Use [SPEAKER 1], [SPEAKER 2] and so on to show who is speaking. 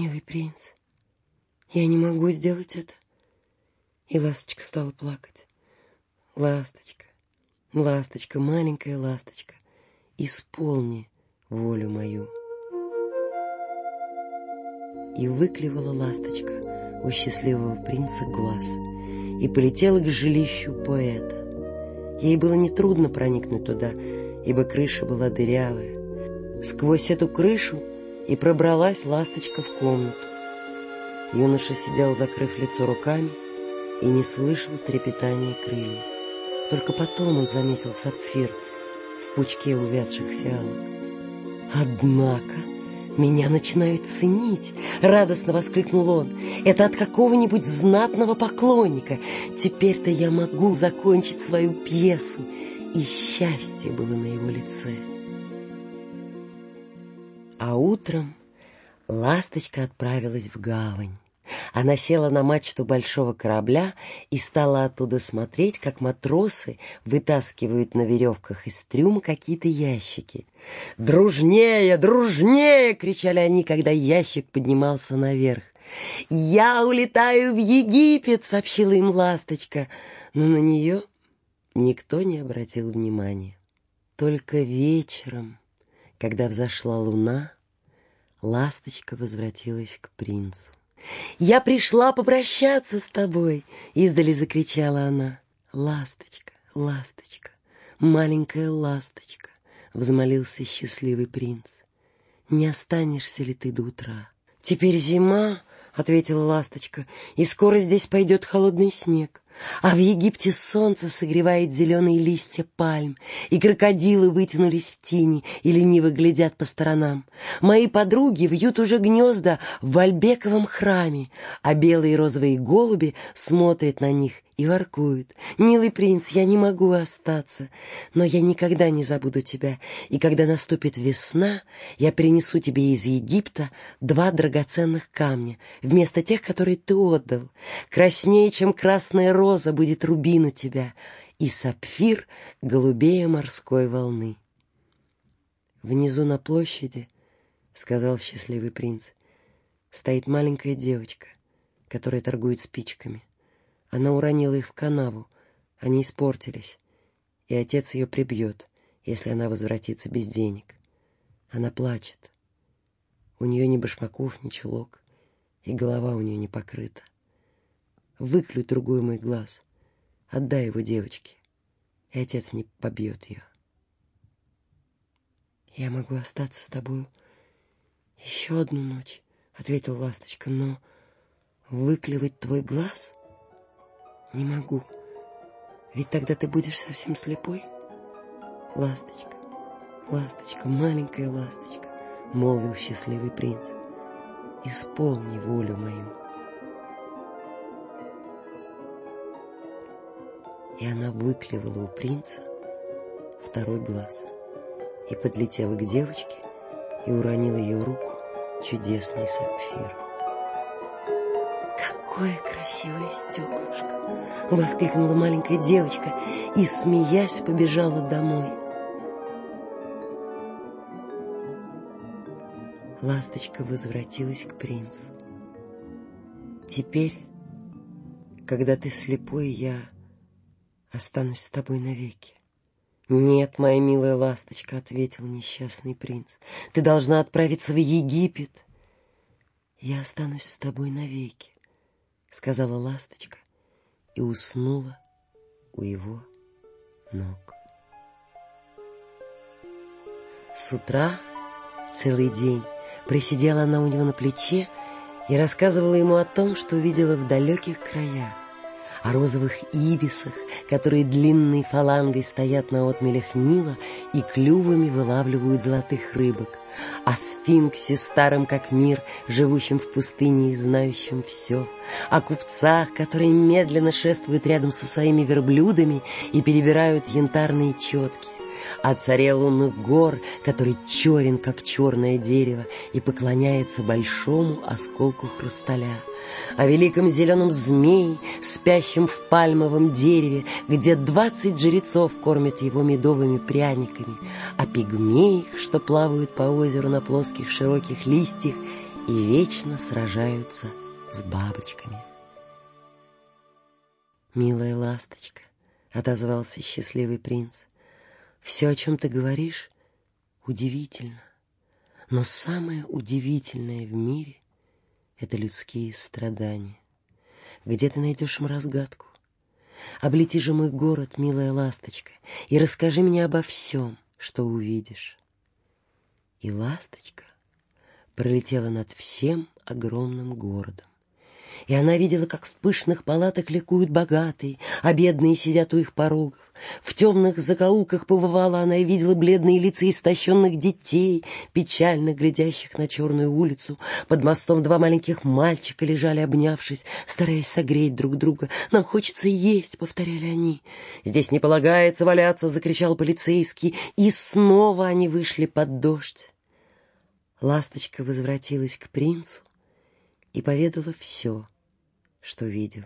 [SPEAKER 1] Милый принц, я не могу сделать это. И ласточка стала плакать. Ласточка, ласточка, маленькая ласточка, исполни волю мою. И выклевала ласточка у счастливого принца глаз и полетела к жилищу поэта. Ей было нетрудно проникнуть туда, ибо крыша была дырявая. Сквозь эту крышу и пробралась ласточка в комнату. Юноша сидел, закрыв лицо руками, и не слышал трепетания крыльев. Только потом он заметил сапфир в пучке увядших фиалок. «Однако меня начинают ценить!» — радостно воскликнул он. «Это от какого-нибудь знатного поклонника. Теперь-то я могу закончить свою пьесу!» И счастье было на его лице. А утром ласточка отправилась в гавань. Она села на мачту большого корабля и стала оттуда смотреть, как матросы вытаскивают на веревках из трюма какие-то ящики. «Дружнее, дружнее!» — кричали они, когда ящик поднимался наверх. «Я улетаю в Египет!» — сообщила им ласточка, но на нее никто не обратил внимания. Только вечером, когда взошла луна, ласточка возвратилась к принцу. «Я пришла попрощаться с тобой!» — издали закричала она. «Ласточка, ласточка, маленькая ласточка!» — взмолился счастливый принц. «Не останешься ли ты до утра?» «Теперь зима!» — ответила ласточка, — «и скоро здесь пойдет холодный снег. А в Египте солнце согревает зеленые листья пальм, и крокодилы вытянулись в тени и лениво глядят по сторонам. Мои подруги вьют уже гнезда в Альбековом храме, а белые и розовые голуби смотрят на них и воркуют. «Милый принц, я не могу остаться, но я никогда не забуду тебя, и когда наступит весна, я принесу тебе из Египта два драгоценных камня, вместо тех, которые ты отдал. Краснее, чем красная роза, роза будет рубин у тебя, и сапфир голубее морской волны. Внизу на площади, — сказал счастливый принц, — стоит маленькая девочка, которая торгует спичками. Она уронила их в канаву, они испортились, и отец ее прибьет, если она возвратится без денег. Она плачет. У нее ни башмаков, ни чулок, и голова у нее не покрыта. Выклюй другой мой глаз. Отдай его девочке, и отец не побьет ее. «Я могу остаться с тобою еще одну ночь», — ответил ласточка, — «но выклевать твой глаз не могу, ведь тогда ты будешь совсем слепой». «Ласточка, ласточка, маленькая ласточка», — молвил счастливый принц, — «исполни волю мою». И она выклевала у принца второй глаз и подлетела к девочке и уронила ее руку чудесный сапфир. «Какое красивое стеклышко!» — воскликнула маленькая девочка и, смеясь, побежала домой. Ласточка возвратилась к принцу. «Теперь, когда ты слепой, я останусь с тобой навеки. «Нет, моя милая ласточка», — ответил несчастный принц, — «ты должна отправиться в Египет». «Я останусь с тобой навеки», — сказала ласточка и уснула у его ног. С утра целый день просидела она у него на плече и рассказывала ему о том, что увидела в далеких краях о розовых ибисах, которые длинной фалангой стоят на отмелях Нила и клювами вылавливают золотых рыбок, о сфинксе старом как мир, живущем в пустыне и знающем все, о купцах, которые медленно шествуют рядом со своими верблюдами и перебирают янтарные четки, о царе лунных гор, который черен, как черное дерево, и поклоняется большому осколку хрусталя, о великом зеленом змее, спящем в пальмовом дереве, где двадцать жрецов кормят его медовыми пряниками, о пигмеях, что плавают по озеру на плоских широких листьях и вечно сражаются с бабочками. «Милая ласточка», — отозвался счастливый принц, — «все, о чем ты говоришь, удивительно, но самое удивительное в мире — это людские страдания. Где ты найдешь им разгадку? Облети же мой город, милая ласточка, и расскажи мне обо всем, что увидишь». И ласточка пролетела над всем огромным городом и она видела, как в пышных палатах ликуют богатые, а бедные сидят у их порогов. В темных закоулках побывала она и видела бледные лица истощенных детей, печально глядящих на черную улицу. Под мостом два маленьких мальчика лежали, обнявшись, стараясь согреть друг друга. «Нам хочется есть», — повторяли они. «Здесь не полагается валяться», — закричал полицейский, и снова они вышли под дождь. Ласточка возвратилась к принцу, и поведала все, что видела.